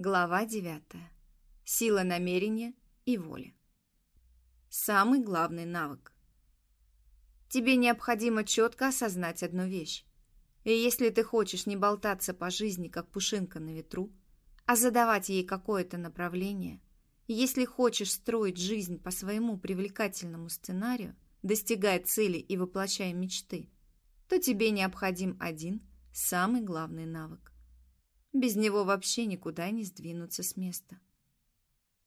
Глава 9. Сила намерения и воли. Самый главный навык. Тебе необходимо четко осознать одну вещь. И если ты хочешь не болтаться по жизни, как пушинка на ветру, а задавать ей какое-то направление, если хочешь строить жизнь по своему привлекательному сценарию, достигая цели и воплощая мечты, то тебе необходим один, самый главный навык без него вообще никуда не сдвинуться с места.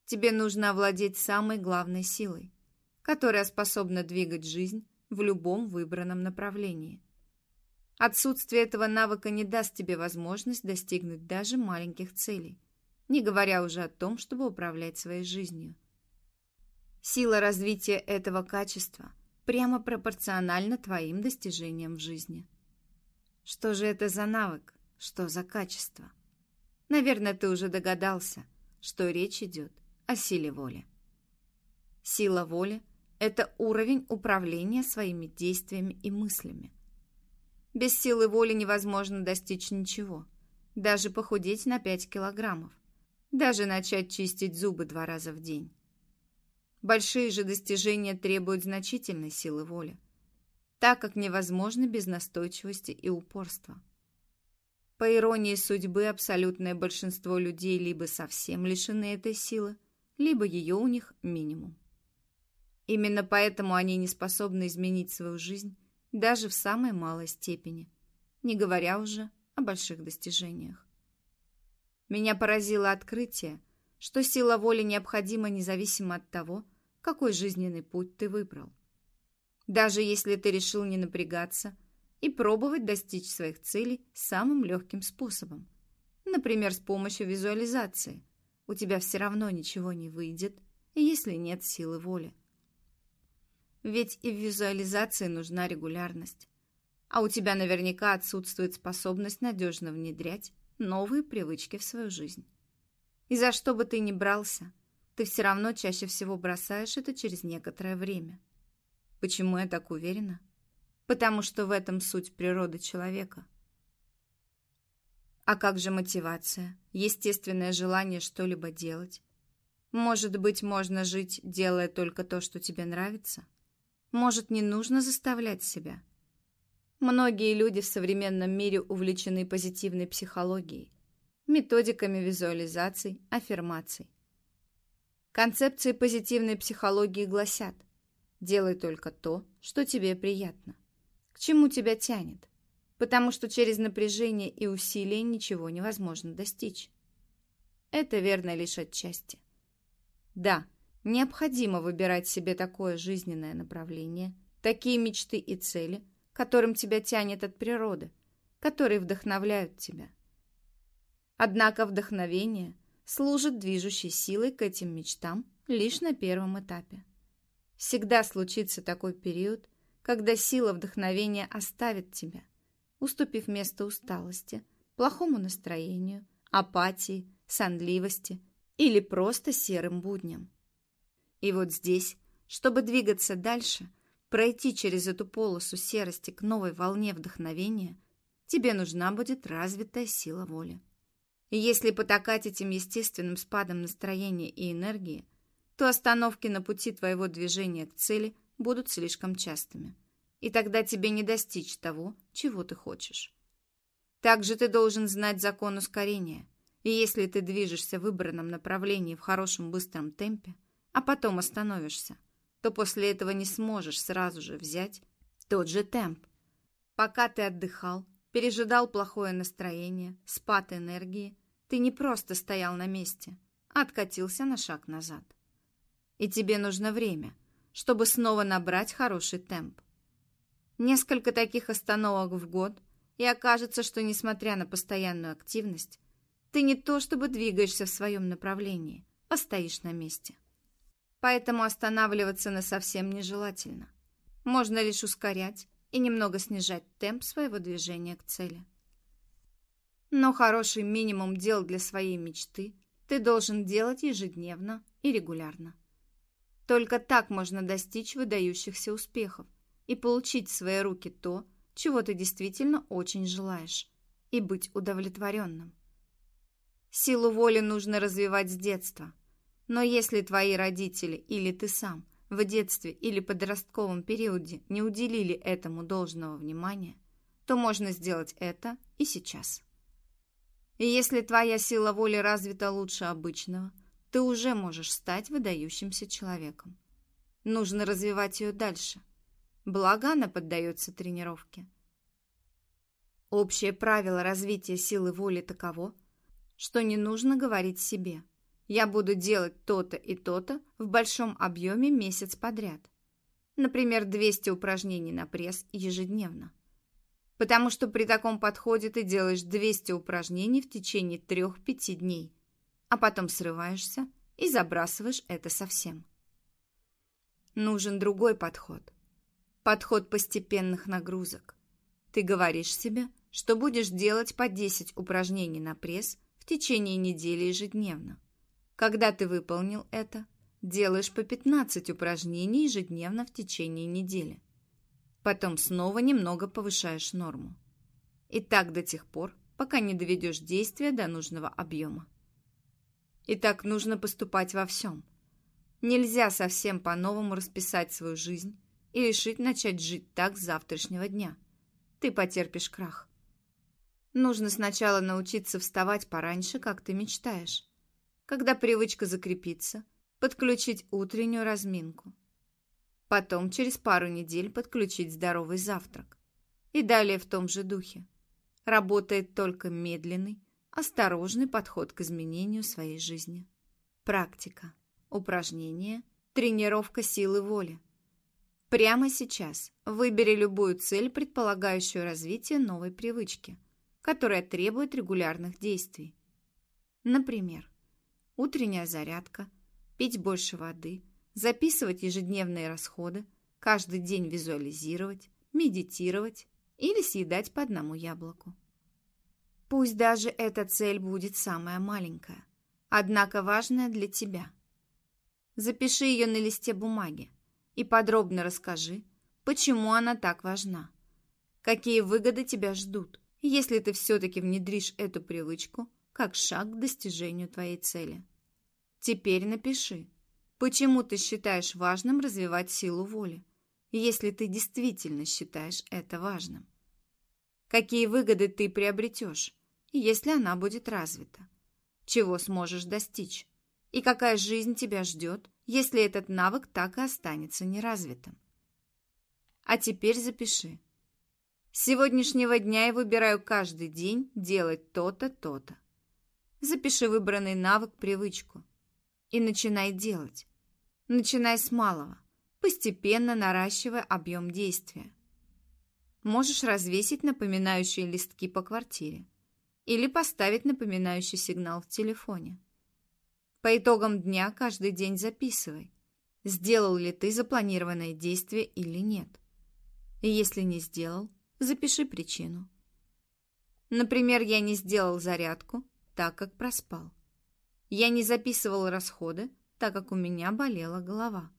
Тебе нужно овладеть самой главной силой, которая способна двигать жизнь в любом выбранном направлении. Отсутствие этого навыка не даст тебе возможность достигнуть даже маленьких целей, не говоря уже о том, чтобы управлять своей жизнью. Сила развития этого качества прямо пропорциональна твоим достижениям в жизни. Что же это за навык? Что за качество? Наверное, ты уже догадался, что речь идет о силе воли. Сила воли – это уровень управления своими действиями и мыслями. Без силы воли невозможно достичь ничего, даже похудеть на 5 килограммов, даже начать чистить зубы два раза в день. Большие же достижения требуют значительной силы воли, так как невозможно без настойчивости и упорства. По иронии судьбы, абсолютное большинство людей либо совсем лишены этой силы, либо ее у них минимум. Именно поэтому они не способны изменить свою жизнь даже в самой малой степени, не говоря уже о больших достижениях. Меня поразило открытие, что сила воли необходима независимо от того, какой жизненный путь ты выбрал. Даже если ты решил не напрягаться – и пробовать достичь своих целей самым легким способом. Например, с помощью визуализации. У тебя все равно ничего не выйдет, если нет силы воли. Ведь и в визуализации нужна регулярность. А у тебя наверняка отсутствует способность надежно внедрять новые привычки в свою жизнь. И за что бы ты ни брался, ты все равно чаще всего бросаешь это через некоторое время. Почему я так уверена? Потому что в этом суть природы человека. А как же мотивация, естественное желание что-либо делать? Может быть, можно жить, делая только то, что тебе нравится? Может, не нужно заставлять себя? Многие люди в современном мире увлечены позитивной психологией, методиками визуализаций, аффирмаций. Концепции позитивной психологии гласят «делай только то, что тебе приятно» чему тебя тянет, потому что через напряжение и усилие ничего невозможно достичь. Это верно лишь отчасти. Да, необходимо выбирать себе такое жизненное направление, такие мечты и цели, которым тебя тянет от природы, которые вдохновляют тебя. Однако вдохновение служит движущей силой к этим мечтам лишь на первом этапе. Всегда случится такой период, когда сила вдохновения оставит тебя, уступив место усталости, плохому настроению, апатии, сонливости или просто серым будням. И вот здесь, чтобы двигаться дальше, пройти через эту полосу серости к новой волне вдохновения, тебе нужна будет развитая сила воли. И если потакать этим естественным спадом настроения и энергии, то остановки на пути твоего движения к цели будут слишком частыми. И тогда тебе не достичь того, чего ты хочешь. Также ты должен знать закон ускорения. И если ты движешься в выбранном направлении в хорошем быстром темпе, а потом остановишься, то после этого не сможешь сразу же взять тот же темп. Пока ты отдыхал, пережидал плохое настроение, спад энергии, ты не просто стоял на месте, а откатился на шаг назад. И тебе нужно время, чтобы снова набрать хороший темп. Несколько таких остановок в год, и окажется, что, несмотря на постоянную активность, ты не то чтобы двигаешься в своем направлении, а стоишь на месте. Поэтому останавливаться на совсем нежелательно. Можно лишь ускорять и немного снижать темп своего движения к цели. Но хороший минимум дел для своей мечты ты должен делать ежедневно и регулярно. Только так можно достичь выдающихся успехов и получить в свои руки то, чего ты действительно очень желаешь, и быть удовлетворенным. Силу воли нужно развивать с детства. Но если твои родители или ты сам в детстве или подростковом периоде не уделили этому должного внимания, то можно сделать это и сейчас. И если твоя сила воли развита лучше обычного, ты уже можешь стать выдающимся человеком. Нужно развивать ее дальше. Благо она поддается тренировке. Общее правило развития силы воли таково, что не нужно говорить себе «я буду делать то-то и то-то в большом объеме месяц подряд». Например, 200 упражнений на пресс ежедневно потому что при таком подходе ты делаешь 200 упражнений в течение 3-5 дней, а потом срываешься и забрасываешь это совсем. Нужен другой подход. Подход постепенных нагрузок. Ты говоришь себе, что будешь делать по 10 упражнений на пресс в течение недели ежедневно. Когда ты выполнил это, делаешь по 15 упражнений ежедневно в течение недели. Потом снова немного повышаешь норму. И так до тех пор, пока не доведешь действия до нужного объема. И так нужно поступать во всем. Нельзя совсем по-новому расписать свою жизнь и решить начать жить так с завтрашнего дня. Ты потерпишь крах. Нужно сначала научиться вставать пораньше, как ты мечтаешь. Когда привычка закрепится, подключить утреннюю разминку. Потом через пару недель подключить здоровый завтрак. И далее в том же духе. Работает только медленный, осторожный подход к изменению своей жизни. Практика, упражнение, тренировка силы воли. Прямо сейчас выбери любую цель, предполагающую развитие новой привычки, которая требует регулярных действий. Например, утренняя зарядка, пить больше воды – записывать ежедневные расходы, каждый день визуализировать, медитировать или съедать по одному яблоку. Пусть даже эта цель будет самая маленькая, однако важная для тебя. Запиши ее на листе бумаги и подробно расскажи, почему она так важна, какие выгоды тебя ждут, если ты все-таки внедришь эту привычку как шаг к достижению твоей цели. Теперь напиши, Почему ты считаешь важным развивать силу воли, если ты действительно считаешь это важным? Какие выгоды ты приобретешь, если она будет развита? Чего сможешь достичь? И какая жизнь тебя ждет, если этот навык так и останется неразвитым? А теперь запиши. С сегодняшнего дня я выбираю каждый день делать то-то, то-то. Запиши выбранный навык, привычку и начинай делать. Начинай с малого, постепенно наращивая объем действия. Можешь развесить напоминающие листки по квартире или поставить напоминающий сигнал в телефоне. По итогам дня каждый день записывай, сделал ли ты запланированное действие или нет. И если не сделал, запиши причину. Например, я не сделал зарядку, так как проспал. Я не записывал расходы, так как у меня болела голова.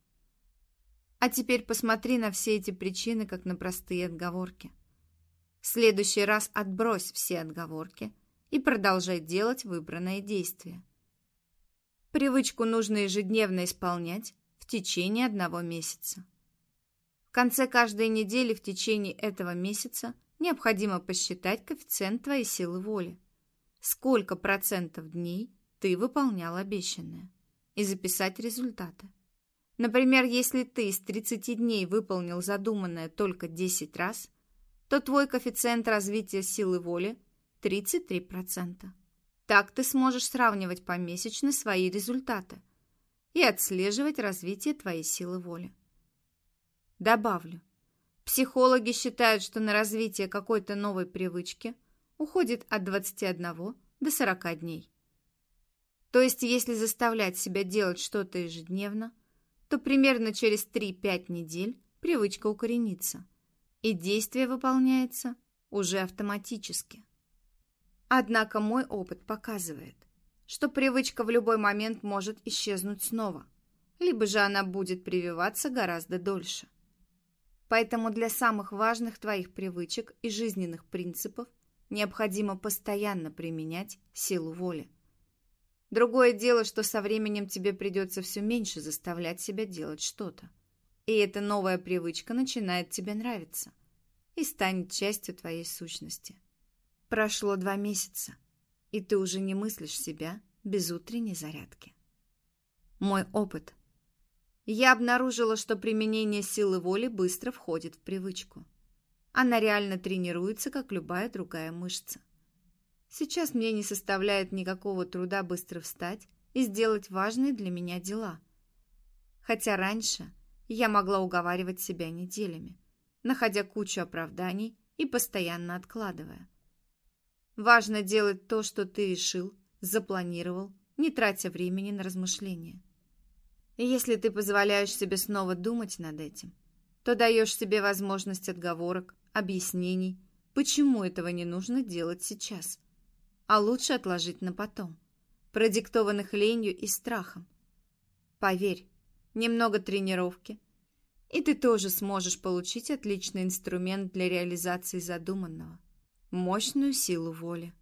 А теперь посмотри на все эти причины, как на простые отговорки. В следующий раз отбрось все отговорки и продолжай делать выбранное действие. Привычку нужно ежедневно исполнять в течение одного месяца. В конце каждой недели в течение этого месяца необходимо посчитать коэффициент твоей силы воли. Сколько процентов дней ты выполнял обещанное и записать результаты. Например, если ты из 30 дней выполнил задуманное только 10 раз, то твой коэффициент развития силы воли 33%. Так ты сможешь сравнивать помесячно свои результаты и отслеживать развитие твоей силы воли. Добавлю, психологи считают, что на развитие какой-то новой привычки уходит от 21 до 40 дней. То есть, если заставлять себя делать что-то ежедневно, то примерно через 3-5 недель привычка укоренится, и действие выполняется уже автоматически. Однако мой опыт показывает, что привычка в любой момент может исчезнуть снова, либо же она будет прививаться гораздо дольше. Поэтому для самых важных твоих привычек и жизненных принципов необходимо постоянно применять силу воли. Другое дело, что со временем тебе придется все меньше заставлять себя делать что-то. И эта новая привычка начинает тебе нравиться и станет частью твоей сущности. Прошло два месяца, и ты уже не мыслишь себя без утренней зарядки. Мой опыт. Я обнаружила, что применение силы воли быстро входит в привычку. Она реально тренируется, как любая другая мышца. Сейчас мне не составляет никакого труда быстро встать и сделать важные для меня дела. Хотя раньше я могла уговаривать себя неделями, находя кучу оправданий и постоянно откладывая. Важно делать то, что ты решил, запланировал, не тратя времени на размышления. Если ты позволяешь себе снова думать над этим, то даешь себе возможность отговорок, объяснений, почему этого не нужно делать сейчас, а лучше отложить на потом, продиктованных ленью и страхом. Поверь, немного тренировки, и ты тоже сможешь получить отличный инструмент для реализации задуманного – мощную силу воли.